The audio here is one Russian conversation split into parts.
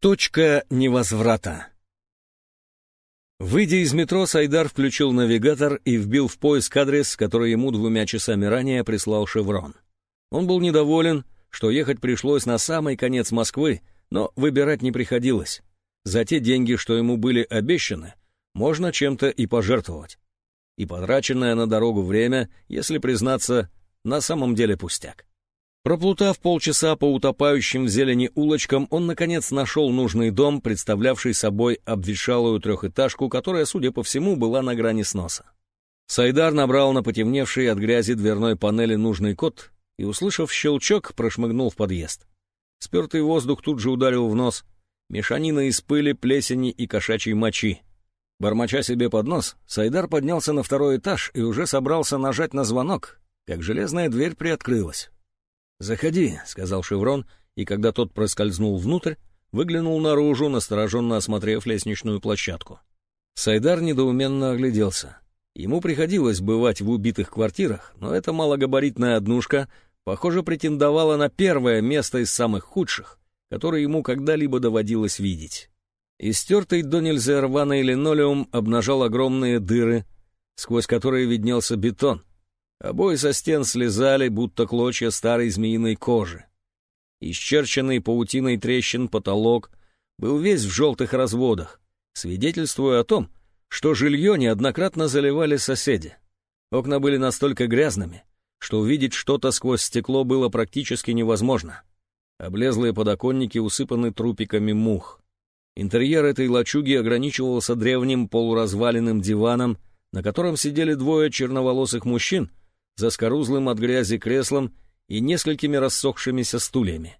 Точка невозврата. Выйдя из метро, Сайдар включил навигатор и вбил в поиск адрес, который ему двумя часами ранее прислал «Шеврон». Он был недоволен, что ехать пришлось на самый конец Москвы, но выбирать не приходилось. За те деньги, что ему были обещаны, можно чем-то и пожертвовать. И потраченное на дорогу время, если признаться, на самом деле пустяк. Проплутав полчаса по утопающим в зелени улочкам, он, наконец, нашел нужный дом, представлявший собой обветшалую трехэтажку, которая, судя по всему, была на грани сноса. Сайдар набрал на потемневшей от грязи дверной панели нужный код и, услышав щелчок, прошмыгнул в подъезд. Спертый воздух тут же ударил в нос. Мешанина из пыли, плесени и кошачьей мочи. Бормоча себе под нос, Сайдар поднялся на второй этаж и уже собрался нажать на звонок, как железная дверь приоткрылась. «Заходи», — сказал Шеврон, и когда тот проскользнул внутрь, выглянул наружу, настороженно осмотрев лестничную площадку. Сайдар недоуменно огляделся. Ему приходилось бывать в убитых квартирах, но эта малогабаритная однушка, похоже, претендовала на первое место из самых худших, которые ему когда-либо доводилось видеть. Истертый до нельзя рваный линолеум обнажал огромные дыры, сквозь которые виднелся бетон, Обои со стен слезали, будто клочья старой змеиной кожи. Исчерченный паутиной трещин потолок был весь в желтых разводах, свидетельствуя о том, что жилье неоднократно заливали соседи. Окна были настолько грязными, что увидеть что-то сквозь стекло было практически невозможно. Облезлые подоконники усыпаны трупиками мух. Интерьер этой лачуги ограничивался древним полуразваленным диваном, на котором сидели двое черноволосых мужчин за скорузлым от грязи креслом и несколькими рассохшимися стульями.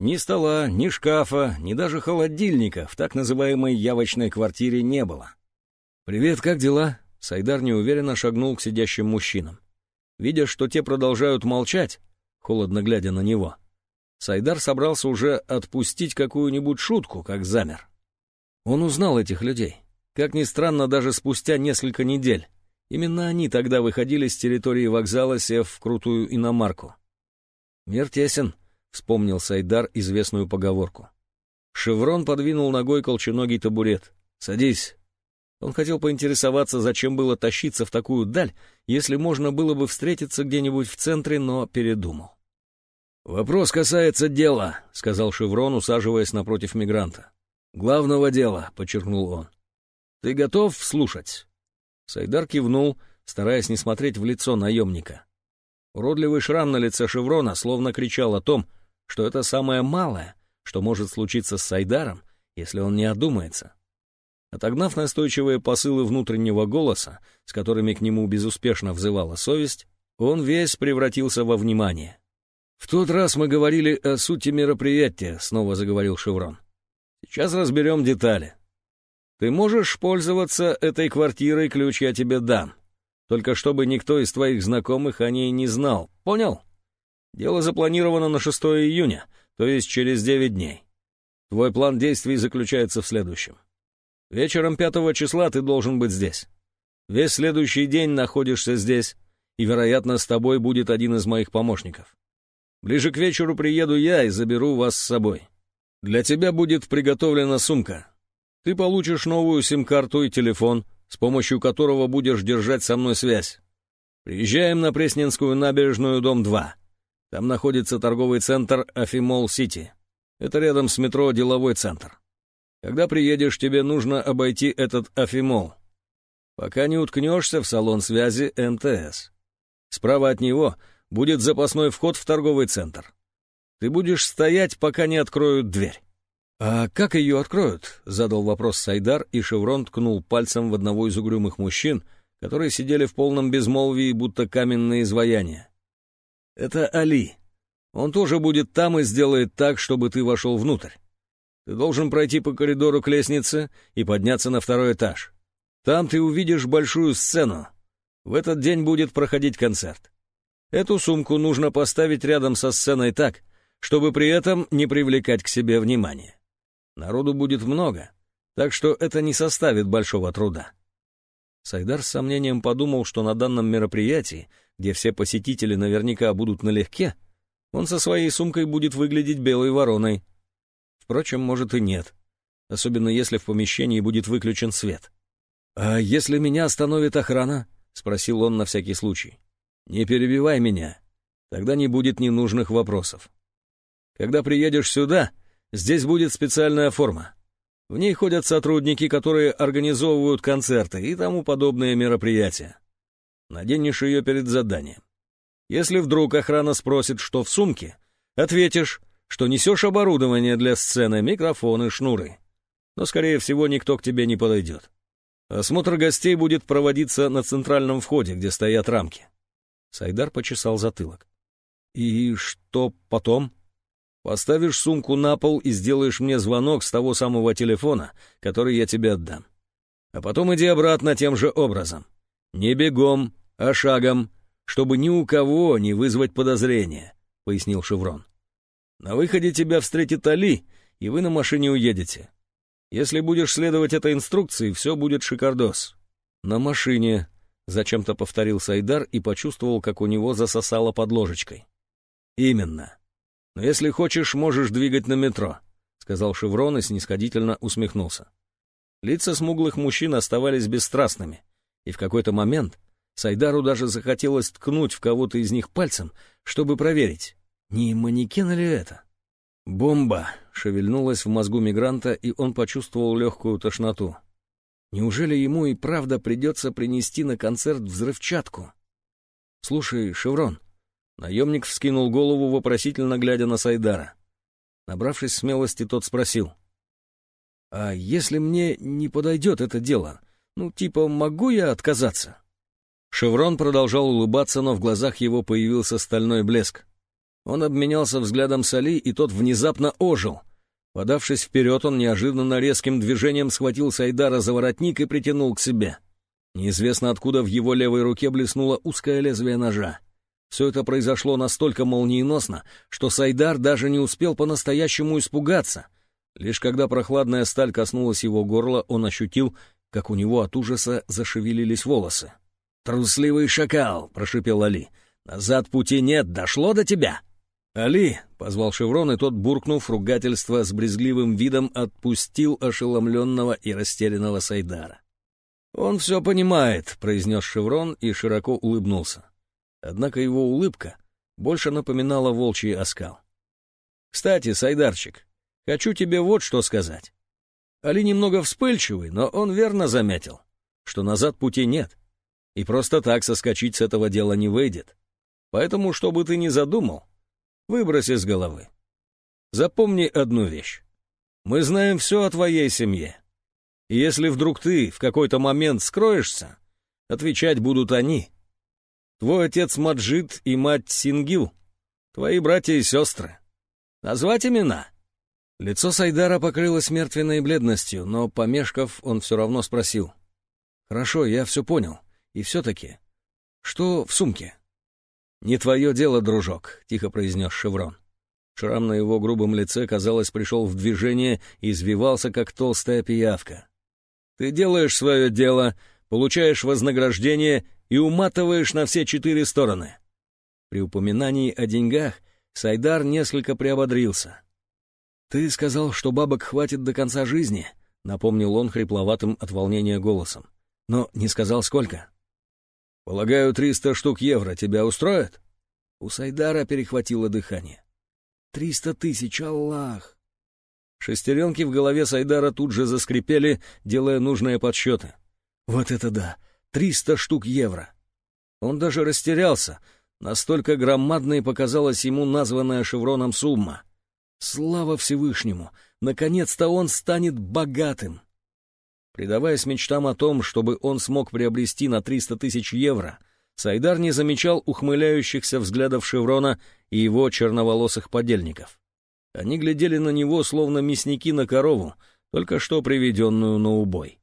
Ни стола, ни шкафа, ни даже холодильника в так называемой явочной квартире не было. «Привет, как дела?» Сайдар неуверенно шагнул к сидящим мужчинам. Видя, что те продолжают молчать, холодно глядя на него, Сайдар собрался уже отпустить какую-нибудь шутку, как замер. Он узнал этих людей. Как ни странно, даже спустя несколько недель. Именно они тогда выходили с территории вокзала, сев в крутую иномарку. «Мир тесен», — вспомнил Сайдар известную поговорку. Шеврон подвинул ногой колченогий табурет. «Садись». Он хотел поинтересоваться, зачем было тащиться в такую даль, если можно было бы встретиться где-нибудь в центре, но передумал. «Вопрос касается дела», — сказал Шеврон, усаживаясь напротив мигранта. «Главного дела», — подчеркнул он. «Ты готов слушать?» Сайдар кивнул, стараясь не смотреть в лицо наемника. Уродливый шрам на лице Шеврона словно кричал о том, что это самое малое, что может случиться с Сайдаром, если он не одумается. Отогнав настойчивые посылы внутреннего голоса, с которыми к нему безуспешно взывала совесть, он весь превратился во внимание. «В тот раз мы говорили о сути мероприятия», — снова заговорил Шеврон. «Сейчас разберем детали. Ты можешь пользоваться этой квартирой, ключ я тебе дам. Только чтобы никто из твоих знакомых о ней не знал. Понял? Дело запланировано на 6 июня, то есть через 9 дней. Твой план действий заключается в следующем. Вечером 5 числа ты должен быть здесь. Весь следующий день находишься здесь, и, вероятно, с тобой будет один из моих помощников. Ближе к вечеру приеду я и заберу вас с собой. Для тебя будет приготовлена сумка. Ты получишь новую сим-карту и телефон, с помощью которого будешь держать со мной связь. Приезжаем на Пресненскую набережную, дом 2. Там находится торговый центр Афимол-Сити. Это рядом с метро деловой центр. Когда приедешь, тебе нужно обойти этот Афимол. Пока не уткнешься в салон связи МТС. Справа от него будет запасной вход в торговый центр. Ты будешь стоять, пока не откроют дверь. «А как ее откроют?» — задал вопрос Сайдар, и Шеврон ткнул пальцем в одного из угрюмых мужчин, которые сидели в полном безмолвии, будто каменные изваяния. «Это Али. Он тоже будет там и сделает так, чтобы ты вошел внутрь. Ты должен пройти по коридору к лестнице и подняться на второй этаж. Там ты увидишь большую сцену. В этот день будет проходить концерт. Эту сумку нужно поставить рядом со сценой так, чтобы при этом не привлекать к себе внимания. Народу будет много, так что это не составит большого труда. Сайдар с сомнением подумал, что на данном мероприятии, где все посетители наверняка будут налегке, он со своей сумкой будет выглядеть белой вороной. Впрочем, может и нет. Особенно если в помещении будет выключен свет. «А если меня остановит охрана?» — спросил он на всякий случай. «Не перебивай меня. Тогда не будет ненужных вопросов. Когда приедешь сюда, здесь будет специальная форма. В ней ходят сотрудники, которые организовывают концерты и тому подобные мероприятия. Наденешь ее перед заданием. Если вдруг охрана спросит, что в сумке, ответишь, что несешь оборудование для сцены, микрофоны, шнуры. Но, скорее всего, никто к тебе не подойдет. Осмотр гостей будет проводиться на центральном входе, где стоят рамки. Сайдар почесал затылок. «И что потом?» «Поставишь сумку на пол и сделаешь мне звонок с того самого телефона, который я тебе отдам. А потом иди обратно тем же образом. Не бегом, а шагом, чтобы ни у кого не вызвать подозрения», — пояснил Шеврон. «На выходе тебя встретит Али, и вы на машине уедете. Если будешь следовать этой инструкции, все будет шикардос». «На машине», — зачем-то повторил Сайдар и почувствовал, как у него засосало под ложечкой. «Именно. Но если хочешь, можешь двигать на метро», — сказал Шеврон и снисходительно усмехнулся. Лица смуглых мужчин оставались бесстрастными, и в какой-то момент Сайдару даже захотелось ткнуть в кого-то из них пальцем, чтобы проверить, не манекен ли это. Бомба шевельнулась в мозгу мигранта, и он почувствовал легкую тошноту. Неужели ему и правда придется принести на концерт взрывчатку? «Слушай, Шеврон», наемник вскинул голову, вопросительно глядя на Сайдара. Набравшись смелости, тот спросил. «А если мне не подойдет это дело? Ну, типа, могу я отказаться?» Шеврон продолжал улыбаться, но в глазах его появился стальной блеск. Он обменялся взглядом с Али, и тот внезапно ожил. Подавшись вперед, он неожиданно резким движением схватил Сайдара за воротник и притянул к себе. Неизвестно откуда в его левой руке блеснуло узкое лезвие ножа. Все это произошло настолько молниеносно, что Сайдар даже не успел по-настоящему испугаться. Лишь когда прохладная сталь коснулась его горла, он ощутил, как у него от ужаса зашевелились волосы. «Трусливый шакал!» — прошипел Али. «Назад пути нет, дошло до тебя!» «Али!» — позвал Шеврон, и тот, буркнув ругательство с брезгливым видом, отпустил ошеломленного и растерянного Сайдара. «Он все понимает», — произнес Шеврон и широко улыбнулся. Однако его улыбка больше напоминала волчий оскал. «Кстати, Сайдарчик, хочу тебе вот что сказать. Али немного вспыльчивый, но он верно заметил, что назад пути нет, и просто так соскочить с этого дела не выйдет. Поэтому, что бы ты ни задумал, Выбрось из головы. Запомни одну вещь. Мы знаем все о твоей семье. И если вдруг ты в какой-то момент скроешься, отвечать будут они. Твой отец Маджид и мать Сингил, твои братья и сестры. Назвать имена?» Лицо Сайдара покрылось мертвенной бледностью, но, помешков, он все равно спросил. «Хорошо, я все понял. И все-таки, что в сумке?» «Не твое дело, дружок», — тихо произнес Шеврон. Шрам на его грубом лице, казалось, пришел в движение и извивался, как толстая пиявка. «Ты делаешь свое дело, получаешь вознаграждение и уматываешь на все четыре стороны». При упоминании о деньгах Сайдар несколько приободрился. «Ты сказал, что бабок хватит до конца жизни», — напомнил он хрипловатым от волнения голосом. «Но не сказал, сколько». «Полагаю, триста штук евро тебя устроят?» У Сайдара перехватило дыхание. «Триста тысяч, Аллах!» Шестеренки в голове Сайдара тут же заскрипели, делая нужные подсчеты. «Вот это да! Триста штук евро!» Он даже растерялся, настолько громадной показалась ему названная шевроном сумма. Слава Всевышнему! Наконец-то он станет богатым! Предаваясь мечтам о том, чтобы он смог приобрести на 300 тысяч евро, Сайдар не замечал ухмыляющихся взглядов Шеврона и его черноволосых подельников. Они глядели на него, словно мясники на корову, только что приведенную на убой.